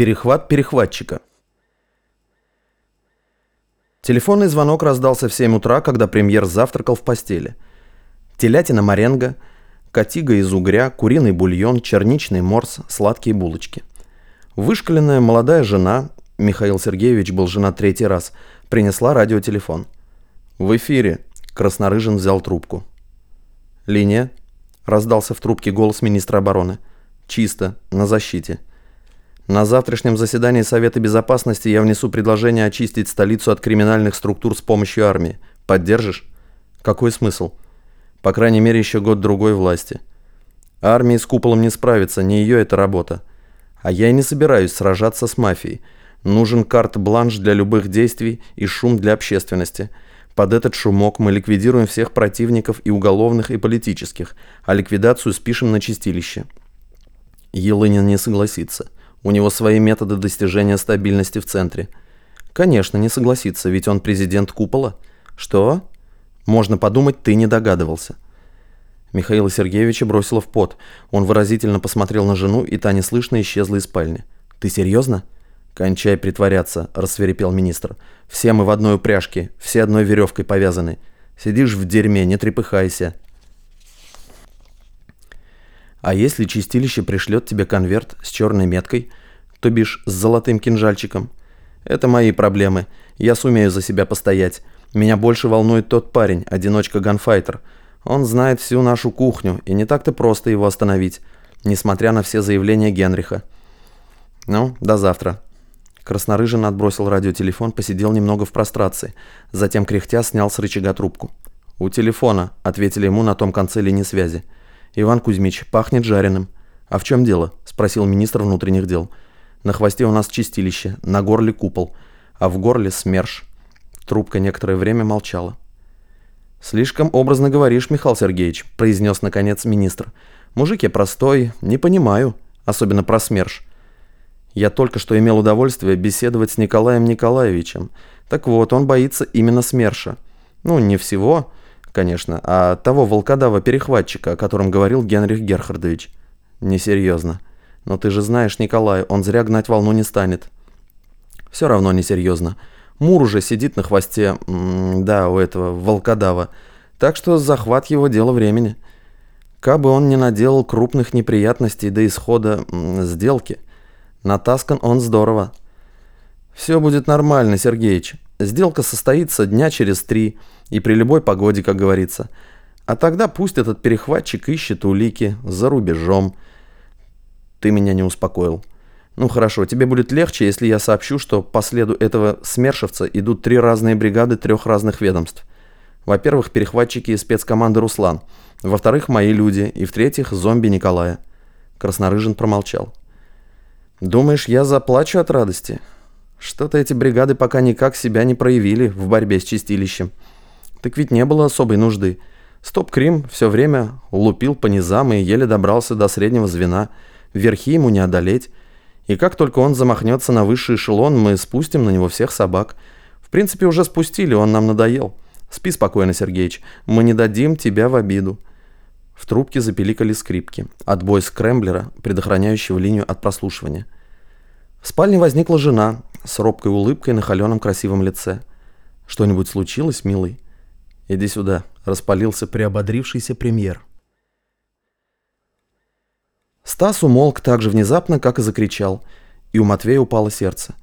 Перехват перехватчика. Телефонный звонок раздался в 7 утра, когда премьер завтракал в постели. Телятина маренго, котига из угря, куриный бульон, черничный морс, сладкие булочки. Вышкаленная молодая жена, Михаил Сергеевич был женат третий раз, принесла радиотелефон. «В эфире», — Краснорыжин взял трубку. «Линия?» — раздался в трубке голос министра обороны. «Чисто, на защите». На завтрашнем заседании Совета Безопасности я внесу предложение очистить столицу от криминальных структур с помощью армии. Поддержишь? Какой смысл? По крайней мере, еще год-другой власти. Армии с куполом не справится, не ее это работа. А я и не собираюсь сражаться с мафией. Нужен карт-бланш для любых действий и шум для общественности. Под этот шумок мы ликвидируем всех противников и уголовных, и политических, а ликвидацию спишем на чистилище. Елынин не согласится. У него свои методы достижения стабильности в центре. Конечно, не согласится, ведь он президент купола. Что? Можно подумать, ты не догадывался. Михаила Сергеевича бросило в пот. Он выразительно посмотрел на жену, и та неслышно исчезла из спальни. «Ты серьезно?» «Кончай притворяться», – рассверепел министр. «Все мы в одной упряжке, все одной веревкой повязаны. Сидишь в дерьме, не трепыхайся. А если чистилище пришлет тебе конверт с черной меткой, то бишь с золотым кинжальчиком? Это мои проблемы. Я сумею за себя постоять. Меня больше волнует тот парень, одиночка-ганфайтер. Он знает всю нашу кухню, и не так-то просто его остановить, несмотря на все заявления Генриха. Ну, до завтра. Краснорыжин отбросил радиотелефон, посидел немного в прострации. Затем, кряхтя, снял с рычага трубку. «У телефона», — ответили ему на том конце линии связи. «Иван Кузьмич, пахнет жареным». «А в чем дело?» – спросил министр внутренних дел. «На хвосте у нас чистилище, на горле купол, а в горле СМЕРШ». Трубка некоторое время молчала. «Слишком образно говоришь, Михаил Сергеевич», – произнес наконец министр. «Мужик я простой, не понимаю, особенно про СМЕРШ. Я только что имел удовольствие беседовать с Николаем Николаевичем. Так вот, он боится именно СМЕРШа. Ну, не всего, конечно, а того волкодава-перехватчика, о котором говорил Генрих Герхардович. Несерьезно. Но ты же знаешь Николай, он зря гнать волну не станет. Все равно несерьезно. Мур уже сидит на хвосте, да, у этого волкодава. Так что захват его дело времени. Кабы он не наделал крупных неприятностей до исхода сделки. Натаскан он здорово. Все будет нормально, Сергеич. Сделка состоится дня через три, и при любой погоде, как говорится. А тогда пусть этот перехватчик ищет улики за рубежом. Ты меня не успокоил. Ну хорошо, тебе будет легче, если я сообщу, что по следу этого смершевца идут три разные бригады трех разных ведомств. Во-первых, перехватчики из спецкоманды «Руслан». Во-вторых, мои люди. И в-третьих, зомби Николая. Краснорыжин промолчал. «Думаешь, я заплачу от радости?» Что-то эти бригады пока никак себя не проявили в борьбе с чистилищем. Так ведь не было особой нужды. Стоп-Крим все время лупил по низам и еле добрался до среднего звена. Верхи ему не одолеть. И как только он замахнется на высший эшелон, мы спустим на него всех собак. В принципе, уже спустили, он нам надоел. Спи спокойно, Сергеич, мы не дадим тебя в обиду. В трубке запеликали скрипки. Отбой скрэмблера, предохраняющего линию от прослушивания. В спальне возникла жена, с робкой улыбкой на холеном красивом лице. «Что-нибудь случилось, милый?» «Иди сюда», — распалился приободрившийся премьер. Стас умолк так же внезапно, как и закричал, и у Матвея упало сердце.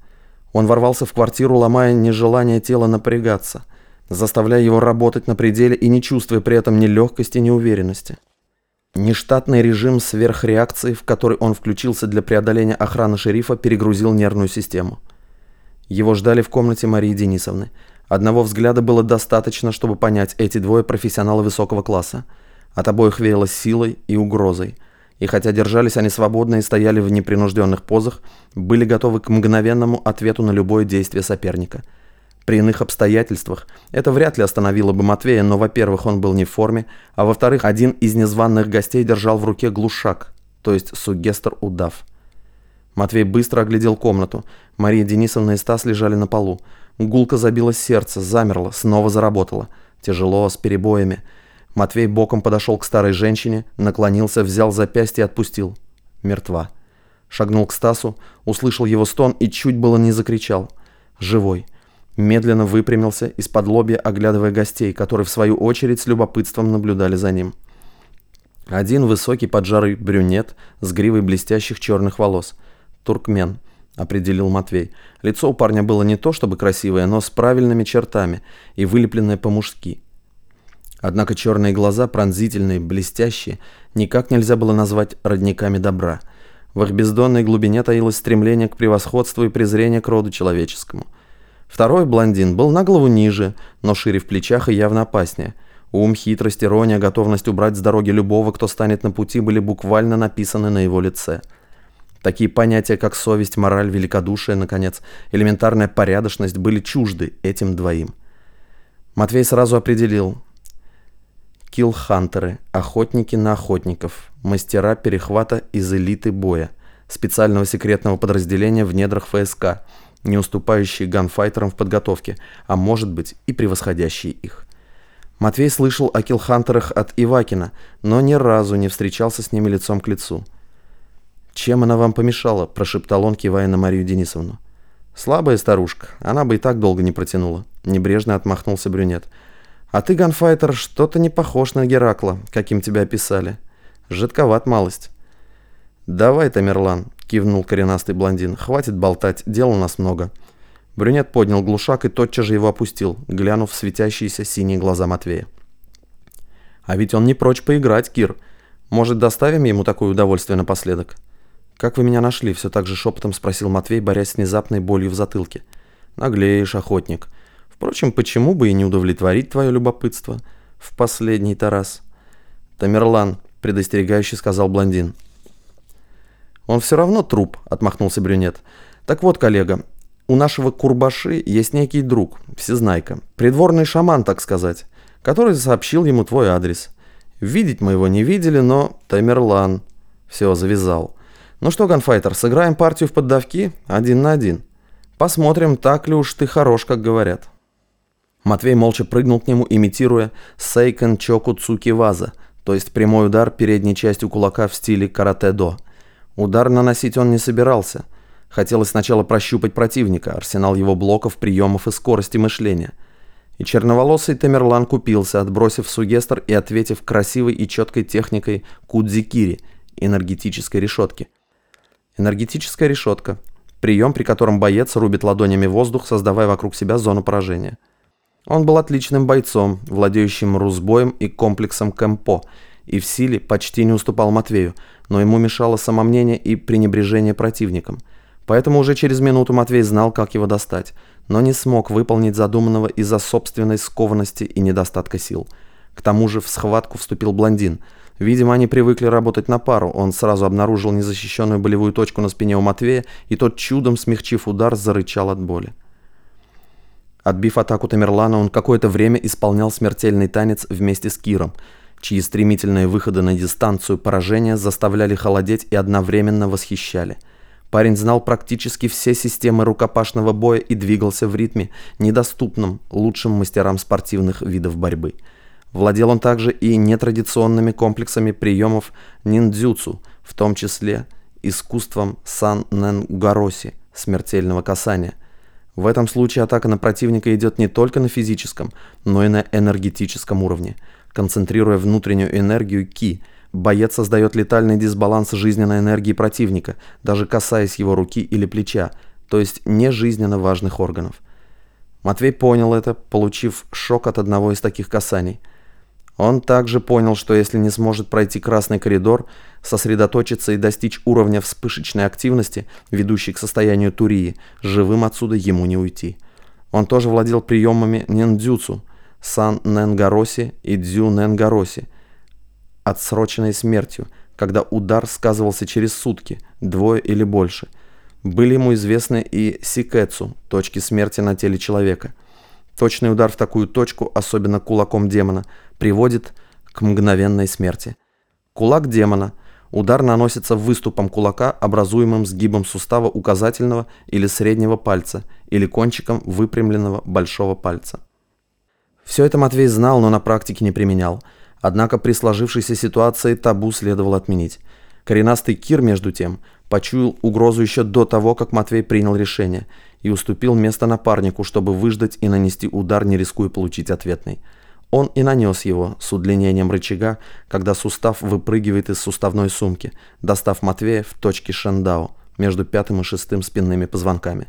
Он ворвался в квартиру, ломая нежелание тела напрягаться, заставляя его работать на пределе и не чувствуя при этом ни легкости, ни уверенности. Нештатный режим сверхреакции, в который он включился для преодоления охраны шерифа, перегрузил нервную систему. Его ждали в комнате Марии Денисовны. Одного взгляда было достаточно, чтобы понять, эти двое профессионалы высокого класса. От обоих веяло силой и угрозой. И хотя держались они свободно и стояли в непринужденных позах, были готовы к мгновенному ответу на любое действие соперника. При иных обстоятельствах это вряд ли остановило бы Матвея, но, во-первых, он был не в форме, а во-вторых, один из незваных гостей держал в руке глушак, то есть сугестр-удав. Матвей быстро оглядел комнату. Мария Денисовна и Стас лежали на полу. Гулко забилось сердце, замерло, снова заработало. Тяжело, с перебоями. Матвей боком подошел к старой женщине, наклонился, взял запястье и отпустил. Мертва. Шагнул к Стасу, услышал его стон и чуть было не закричал. Живой. Медленно выпрямился, из-под лобья оглядывая гостей, которые в свою очередь с любопытством наблюдали за ним. Один высокий поджарый брюнет с гривой блестящих черных волос. Туркмен, определил Матвей. Лицо у парня было не то чтобы красивое, но с правильными чертами и вылепленное по-мужски. Однако черные глаза, пронзительные, блестящие, никак нельзя было назвать родниками добра. В их бездонной глубине таилось стремление к превосходству и презрение к роду человеческому. Второй блондин был на голову ниже, но шире в плечах и явно опаснее. Ум, хитрость, ирония, готовность убрать с дороги любого, кто станет на пути, были буквально написаны на его лице. Такие понятия, как совесть, мораль, великодушие, наконец, элементарная порядочность были чужды этим двоим. Матвей сразу определил, Киллхантеры, охотники на охотников, мастера перехвата из элиты боя, специального секретного подразделения в недрах ФСК, не уступающие ганфайтерам в подготовке, а может быть и превосходящие их. Матвей слышал о киллхантерах от Ивакина, но ни разу не встречался с ними лицом к лицу. «Чем она вам помешала?» – прошептал он, кивая на Марию Денисовну. «Слабая старушка, она бы и так долго не протянула», – небрежно отмахнулся брюнет. А ты, ганфайтер, что-то не похож на Геракла, каким тебя описали. Жидковат малость. Давай, Тамерлан, кивнул коренастый блондин. Хватит болтать, дел у нас много. Брюнет поднял глушак и тотчас же его опустил, глянув в светящиеся синие глаза Матвея. А ведь он не прочь поиграть, Кир. Может, доставим ему такое удовольствие напоследок? «Как вы меня нашли?» – все так же шепотом спросил Матвей, борясь с внезапной болью в затылке. «Наглеешь, охотник. Впрочем, почему бы и не удовлетворить твое любопытство в последний-то раз? Тамерлан, предостерегающе сказал блондин. Он все равно труп, отмахнулся брюнет. Так вот, коллега, у нашего Курбаши есть некий друг, всезнайка, придворный шаман, так сказать, который сообщил ему твой адрес. Видеть мы его не видели, но Тамерлан все завязал. Ну что, ганфайтер, сыграем партию в поддавки один на один. Посмотрим, так ли уж ты хорош, как говорят. Матвей молча прыгнул к нему, имитируя сейкен чоку цуки ваза, то есть прямой удар передней частью кулака в стиле карате-до. Удар наносить он не собирался. Хотелось сначала прощупать противника, арсенал его блоков, приемов и скорости мышления. И черноволосый Тамерлан купился, отбросив сугестр и ответив красивой и четкой техникой кудзикири, энергетической решетки. Энергетическая решетка – прием, при котором боец рубит ладонями воздух, создавая вокруг себя зону поражения. Он был отличным бойцом, владеющим русбоем и комплексом кэмпо, и в силе почти не уступал Матвею, но ему мешало самомнение и пренебрежение противником. Поэтому уже через минуту Матвей знал, как его достать, но не смог выполнить задуманного из-за собственной скованности и недостатка сил. К тому же в схватку вступил блондин. Видимо, они привыкли работать на пару. Он сразу обнаружил незащищенную болевую точку на спине у Матвея, и тот чудом, смягчив удар, зарычал от боли. Отбив атаку Тамерлана, он какое-то время исполнял смертельный танец вместе с Киром, чьи стремительные выходы на дистанцию поражения заставляли холодеть и одновременно восхищали. Парень знал практически все системы рукопашного боя и двигался в ритме, недоступном лучшим мастерам спортивных видов борьбы. Владел он также и нетрадиционными комплексами приемов ниндзюцу, в том числе искусством сан-нэн-гароси, смертельного касания – в этом случае атака на противника идет не только на физическом, но и на энергетическом уровне. Концентрируя внутреннюю энергию ки, боец создает летальный дисбаланс жизненной энергии противника, даже касаясь его руки или плеча, то есть не жизненно важных органов. Матвей понял это, получив шок от одного из таких касаний – он также понял, что если не сможет пройти красный коридор, сосредоточиться и достичь уровня вспышечной активности, ведущей к состоянию турии, живым отсюда ему не уйти. Он тоже владел приемами ниндзюцу, сан ненгароси и дзю ненгароси, отсроченной смертью, когда удар сказывался через сутки, двое или больше. Были ему известны и сикэцу, точки смерти на теле человека – Точный удар в такую точку, особенно кулаком демона, приводит к мгновенной смерти. Кулак демона. Удар наносится выступом кулака, образуемым сгибом сустава указательного или среднего пальца или кончиком выпрямленного большого пальца. Все это Матвей знал, но на практике не применял. Однако при сложившейся ситуации табу следовало отменить. Коренастый Кир, между тем, почуял угрозу еще до того, как Матвей принял решение, и уступил место напарнику, чтобы выждать и нанести удар, не рискуя получить ответный. Он и нанес его с удлинением рычага, когда сустав выпрыгивает из суставной сумки, достав Матвея в точке Шендау между пятым и шестым спинными позвонками.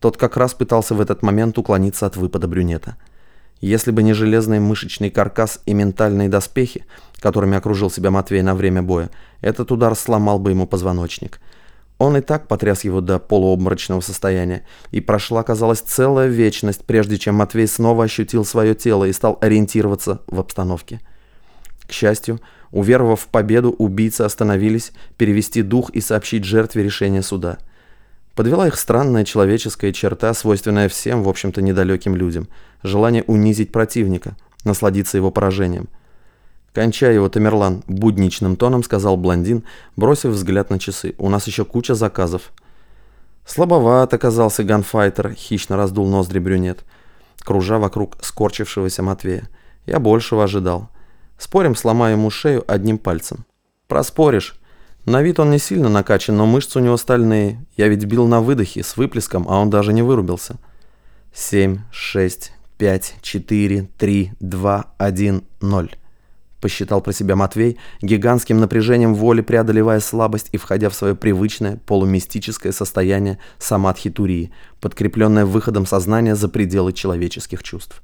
Тот как раз пытался в этот момент уклониться от выпада брюнета. Если бы не железный мышечный каркас и ментальные доспехи, которыми окружил себя Матвей на время боя, этот удар сломал бы ему позвоночник. Он и так потряс его до полуобморочного состояния, и прошла, казалось, целая вечность, прежде чем Матвей снова ощутил свое тело и стал ориентироваться в обстановке. К счастью, уверовав в победу, убийцы остановились перевести дух и сообщить жертве решение суда. Подвела их странная человеческая черта, свойственная всем, в общем-то, недалеким людям – желание унизить противника, насладиться его поражением – «Кончай его, Тамерлан», – будничным тоном сказал блондин, бросив взгляд на часы. «У нас еще куча заказов». «Слабоват оказался ганфайтер», – хищно раздул ноздри брюнет, кружа вокруг скорчившегося Матвея. «Я большего ожидал. Спорим, сломаю ему шею одним пальцем». «Проспоришь. На вид он не сильно накачан, но мышцы у него стальные. Я ведь бил на выдохе, с выплеском, а он даже не вырубился». «Семь, шесть, пять, четыре, три, два, один, ноль». Посчитал про себя Матвей, гигантским напряжением воли преодолевая слабость и входя в свое привычное полумистическое состояние самадхитурии, подкрепленное выходом сознания за пределы человеческих чувств.